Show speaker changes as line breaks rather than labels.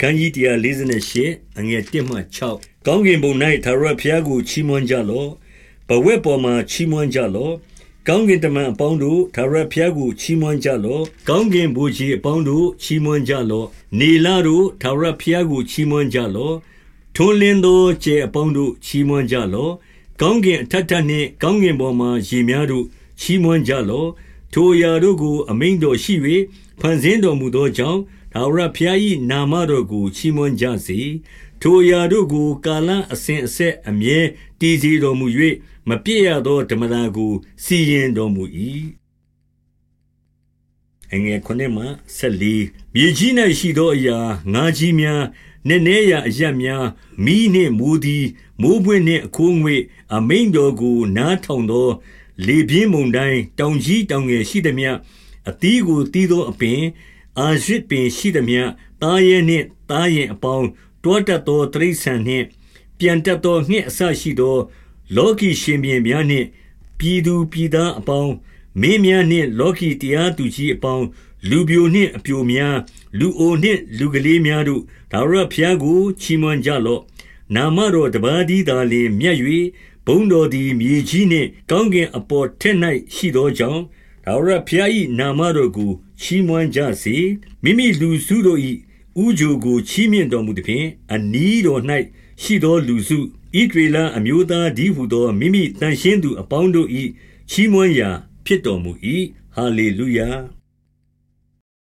ခန်းကြီး148အငယ်1မှ6ကောင်းကင်ဘုံ၌သာရဘုရားကိုချီးမွမ်းကြလော့ဘဝက်ပေါ်မှာချီးမွမ်းကြလော့ကောင်းကင်တမန်အပေါင်းတို့သာရဘုရားကိုချီးမွမ်းကြလော့ကောင်းကင်ဘုရားအပေါင်းတို့ချီးမွမ်းကြလော့နေလာတို့သာရဘုရားကိုချီးမွမ်းကြလော့ထွန်းလင်းသောကျဲအပေါင်းတို့ချီးမွမ်းကြလော့ကောင်းကင်အထက်ထက်နှင့်ကောင်းကင်ပေါ်မှရေများတို့ချီးမွမ်းကြလော့ ထိုအရာတို့ကို အမိန်တော်ရှိ၍ဖန်ဆင်းတော်မူသောကြောင့် ထာဝရဘုရား၏နာမတော်ကို ချီးမွမ်းကြစေ။ထိုအရာတို့ကို ကာလအစဉ်အဆက် အမြဲတည်စေတော်မူ၍မပြည့်ရသော ဓမ္မတာကို စီရင်တော်မူ၏။အငယ်9မှ14မြေကြီး၌ရှိသောအရာ ငါးကြီးများနည်းနည်းရာအရများမိနှင့်မူသည်မိုးပွင့်နှင့် အခိုးငွေအမိန်တော်ကို နားထောင်သော လေပြင်းမုန်တိုင်းတောင်ကြီးတောင်ငယ်ရှိသည်မြအသီးကိုတီးသောအပင်အာရဇ်ပင်ရှိသမျှသားရဲနှင့်သားယဉ်အပေါင်းတောတတ်သောတိရစ္ဆာန်နှင့်ပြန်တတ်သောငှက်အဆရှိသော လောကီရှင်ဘုရင်များနှင့်ပြည်သူပြည်သားအပေါင်းမင်းများနှင့်လောကီတရားသူကြီးအပေါင်းလူပြိုနှင့်အပြိုများ လူအိုနှင့်လူကလေးများတို့ဒါဝရဖျားကိုချီးမွမ်းကြလော့နာမတော်တပါးသည်သာလေမြတ်၍ ဘုံတော်သည်မြေကြီးနှင့် ကောင်းကင်အပေါ်ထက်၌ရှိသောကြောင့်ထာဝရဘုရား၏နာမတော်ကိုချီးမွမ်းကြစေမိမိလူစုတို့၏ဥကြိုကိုချီးမြှင့်တော်မူသည်ဖြင့်အနီးတော်၌ရှိသောလူစုဣဒရေလအမျိုးသားဒီဟုသောမိမိတန်ရှင်းသူအပေါင်းတို့၏ချီးမွမ်းရာ ဖြစ်တော်မူ၏ဟာလေလုယာ